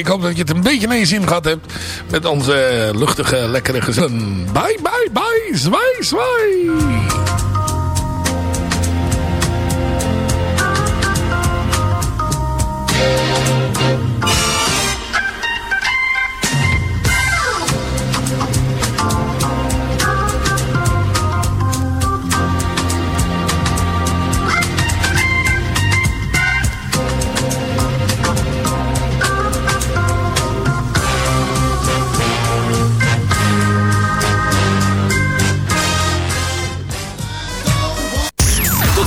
Ik hoop dat je het een beetje je zin gehad hebt met onze luchtige, lekkere gezin. Bye, bye, bye, zwaai, zwaai.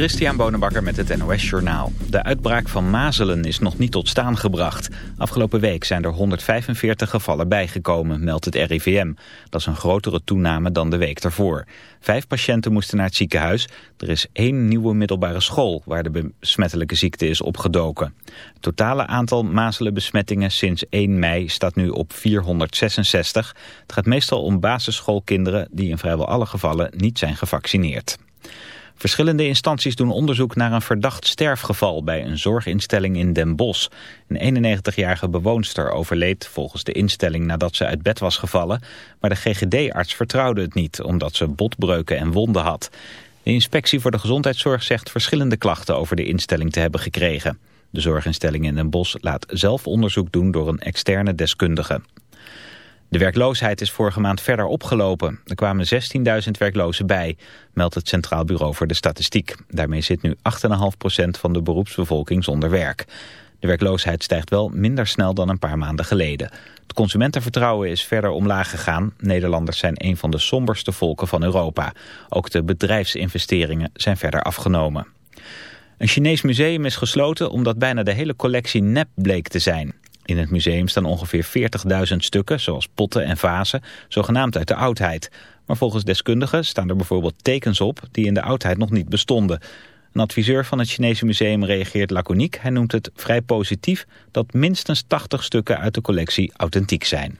Christian Bonenbakker met het NOS Journaal. De uitbraak van mazelen is nog niet tot staan gebracht. Afgelopen week zijn er 145 gevallen bijgekomen, meldt het RIVM. Dat is een grotere toename dan de week daarvoor. Vijf patiënten moesten naar het ziekenhuis. Er is één nieuwe middelbare school waar de besmettelijke ziekte is opgedoken. Het totale aantal mazelenbesmettingen sinds 1 mei staat nu op 466. Het gaat meestal om basisschoolkinderen die in vrijwel alle gevallen niet zijn gevaccineerd. Verschillende instanties doen onderzoek naar een verdacht sterfgeval bij een zorginstelling in Den Bosch. Een 91-jarige bewoonster overleed volgens de instelling nadat ze uit bed was gevallen. Maar de GGD-arts vertrouwde het niet omdat ze botbreuken en wonden had. De inspectie voor de gezondheidszorg zegt verschillende klachten over de instelling te hebben gekregen. De zorginstelling in Den Bosch laat zelf onderzoek doen door een externe deskundige. De werkloosheid is vorige maand verder opgelopen. Er kwamen 16.000 werklozen bij, meldt het Centraal Bureau voor de Statistiek. Daarmee zit nu 8,5% van de beroepsbevolking zonder werk. De werkloosheid stijgt wel minder snel dan een paar maanden geleden. Het consumentenvertrouwen is verder omlaag gegaan. Nederlanders zijn een van de somberste volken van Europa. Ook de bedrijfsinvesteringen zijn verder afgenomen. Een Chinees museum is gesloten omdat bijna de hele collectie nep bleek te zijn. In het museum staan ongeveer 40.000 stukken, zoals potten en vazen, zogenaamd uit de oudheid. Maar volgens deskundigen staan er bijvoorbeeld tekens op die in de oudheid nog niet bestonden. Een adviseur van het Chinese museum reageert laconiek. Hij noemt het vrij positief dat minstens 80 stukken uit de collectie authentiek zijn.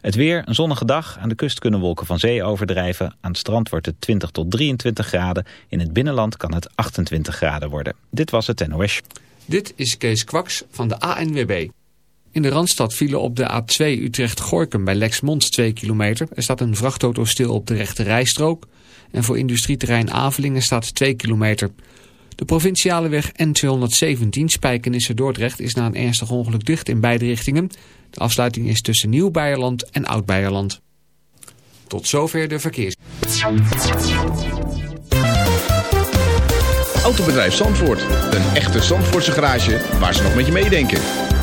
Het weer, een zonnige dag. Aan de kust kunnen wolken van zee overdrijven. Aan het strand wordt het 20 tot 23 graden. In het binnenland kan het 28 graden worden. Dit was het NOS. Dit is Kees Kwaks van de ANWB. In de Randstad vielen op de A2 Utrecht-Gorkum bij Lexmond 2 kilometer. Er staat een vrachtauto stil op de rechte rijstrook. En voor industrieterrein Avelingen staat 2 kilometer. De provinciale weg N217 Spijkenisse-Dordrecht is na een ernstig ongeluk dicht in beide richtingen. De afsluiting is tussen Nieuw-Beierland en Oud-Beierland. Tot zover de verkeers. Autobedrijf Zandvoort. Een echte Zandvoortse garage waar ze nog met je meedenken.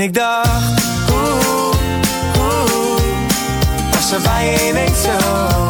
En ik dacht, oeh, oeh, als er bij je zo.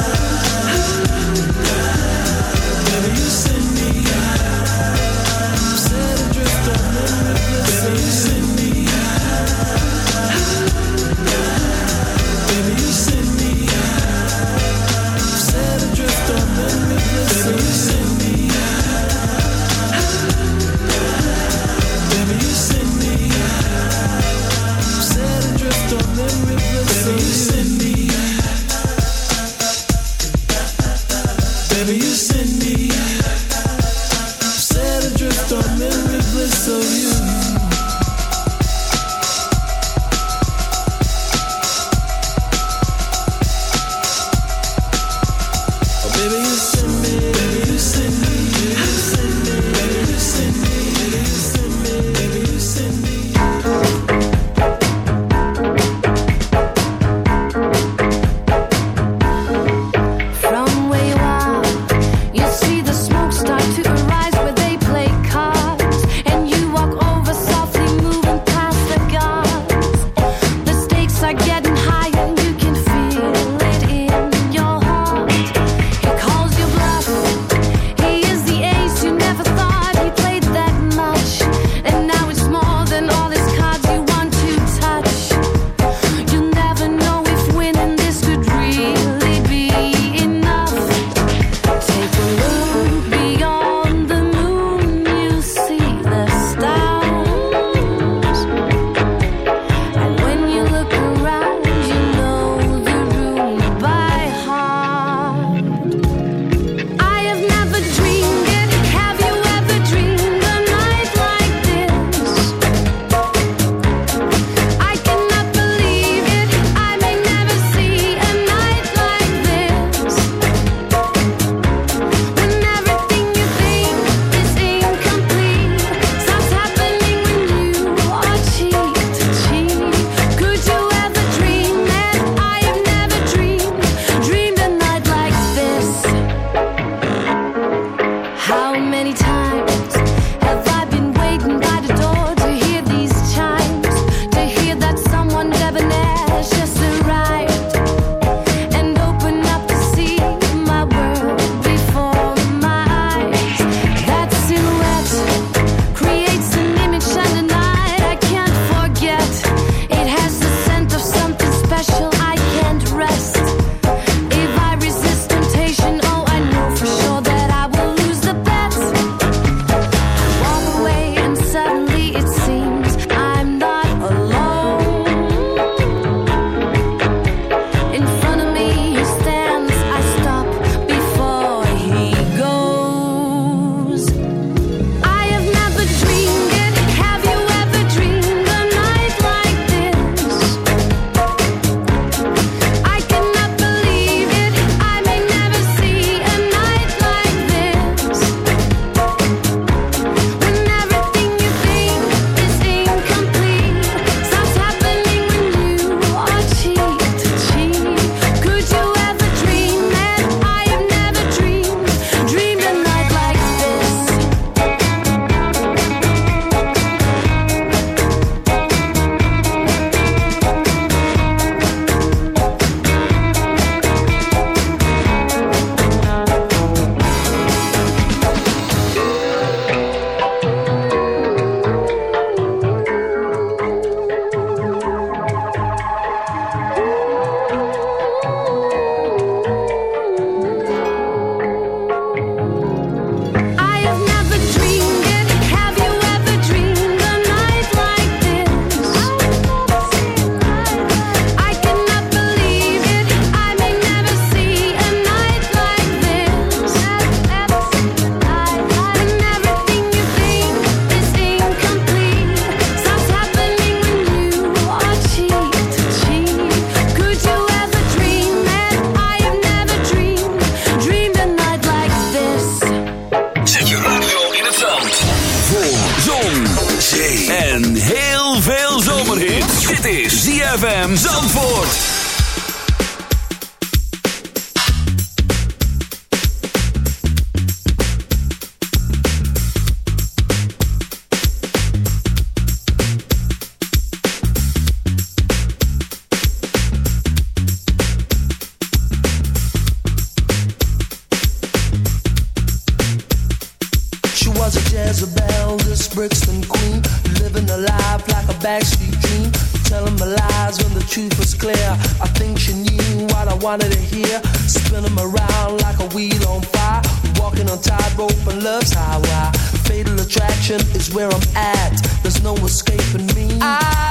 on tightrope and love's highway. Fatal attraction is where I'm at. There's no escaping me. I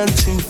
went too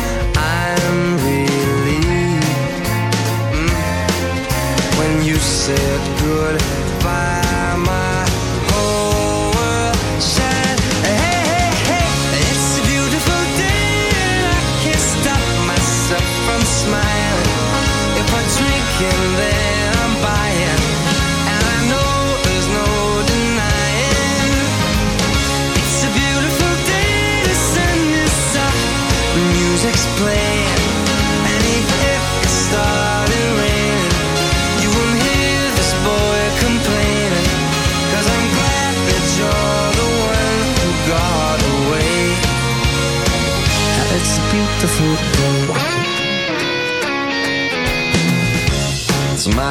said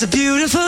It's a beautiful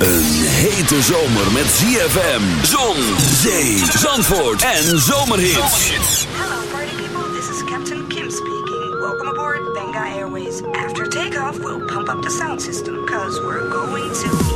Een hete zomer met ZFM, zon, zee, zandvoort en zomerhits. Hello, party people. This is Captain Kim speaking. Welcome aboard Benga Airways. After takeoff, we'll pump up the sound system because we're going to